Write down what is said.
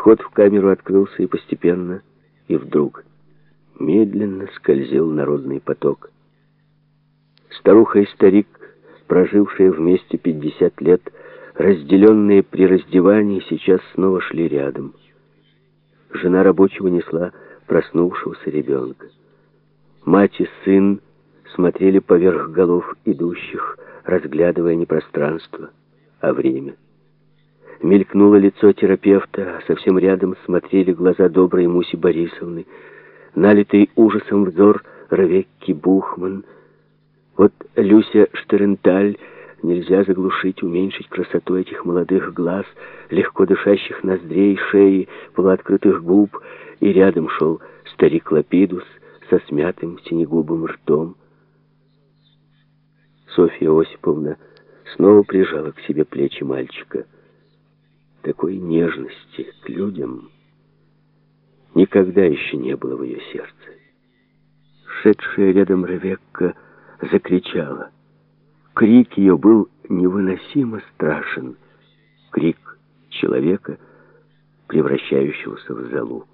Вход в камеру открылся и постепенно, и вдруг медленно скользил народный поток. Старуха и старик, прожившие вместе 50 лет, разделенные при раздевании, сейчас снова шли рядом. Жена рабочего несла проснувшегося ребенка. Мать и сын смотрели поверх голов идущих, разглядывая не пространство, а время. Мелькнуло лицо терапевта, а совсем рядом смотрели глаза доброй Муси Борисовны, налитый ужасом взор Равекки Бухман. Вот Люся Штеренталь нельзя заглушить, уменьшить красоту этих молодых глаз, легко дышащих ноздрей, шеи, полуоткрытых губ, и рядом шел старик Лапидус со смятым синегубым ртом. Софья Осиповна снова прижала к себе плечи мальчика. Такой нежности к людям никогда еще не было в ее сердце. Шедшая рядом Ревекка закричала. Крик ее был невыносимо страшен. Крик человека, превращающегося в залу.